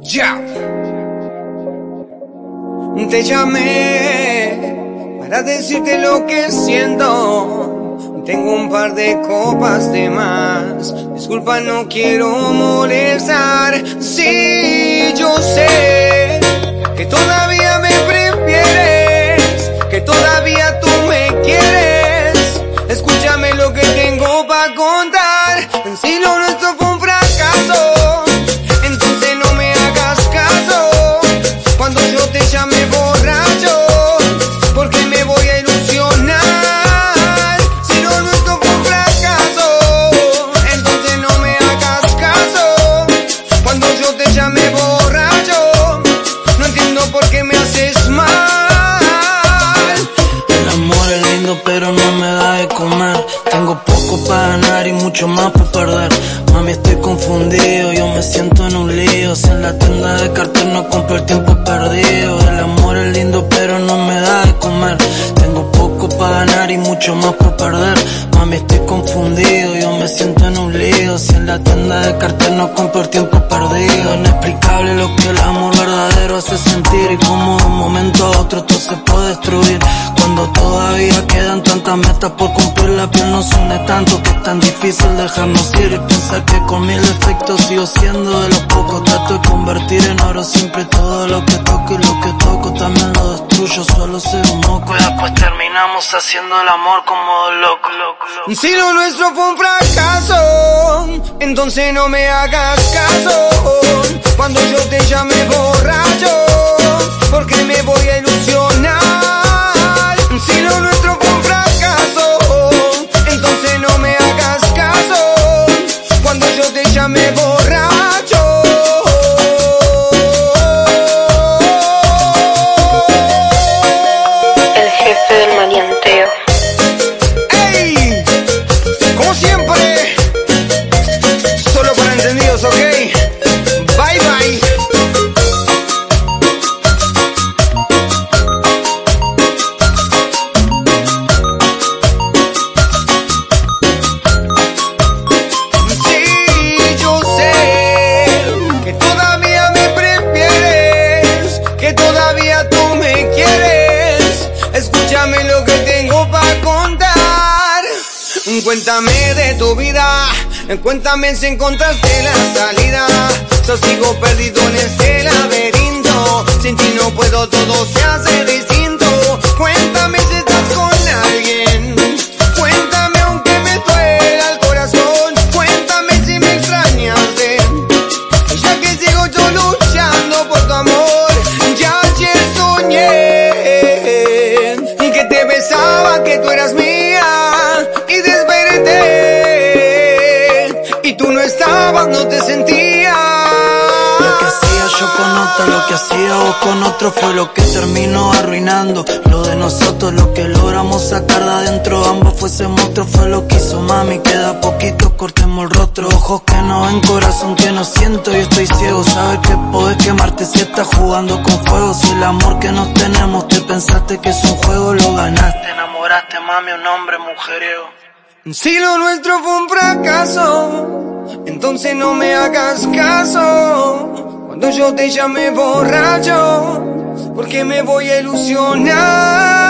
Ya. Te llamé para decirte lo que siento. Tengo un par de copas de más. Disculpa, no quiero molestar. Sí, yo sé que todavía me prefieres, que todavía tú me quieres. Escúchame lo que tengo para contar. Si lo nuestro fue un fracaso, entonces no me hagas caso. Cuando yo te llame borracho, porque me voy a ilusionar. Si lo nuestro fue un fracaso, entonces no me hagas caso. Cuando yo te llame borracho, no entiendo por qué me haces mucho más por perder. Mami estoy confundido, yo me siento en un lío. Si en la tienda de cartel no compro el tiempo perdido. El amor es lindo pero no me da de comer. Tengo poco para ganar y mucho más por perder. Mami estoy confundido, yo me siento en un lío. Si en la tienda de cartel no compro el tiempo perdido. Inexplicable lo que el amor verdadero hace sentir Y como de un momento a otro todo se puede destruir tantas metas por cumplir La piel nos une tanto que es tan difícil dejarnos ir Y pensar que con mil defectos sigo siendo de los pocos. Trato de convertir en oro siempre todo lo que toco Y lo que toco también lo destruyo, solo ser un moco. Y después terminamos haciendo el amor como dos locos, locos, locos Si lo nuestro fue un fracaso, entonces no me hagas caso. Cuéntame de tu vida, cuéntame si encontraste la salida. Yo sigo perdido en este laberinto, sin ti no puedo, todo se hace y tú no estabas, no te sentía. Lo que hacía yo con otra, lo que hacía vos con otro fue lo que terminó arruinando. Lo de nosotros, lo que logramos sacar de adentro Ambos fuese monstruo, fue lo que hizo mami. Queda poquito, cortemos el rostro. Ojos que no ven, corazón que no siento. Yo estoy ciego, sabes que podés quemarte si estás jugando con fuego. Si el amor que nos tenemos te pensaste que es un juego, lo ganaste. Te enamoraste mami, un hombre mujeriego Si lo nuestro fue un fracaso, entonces no me hagas caso. Cuando yo te llame borracho, porque me voy a ilusionar.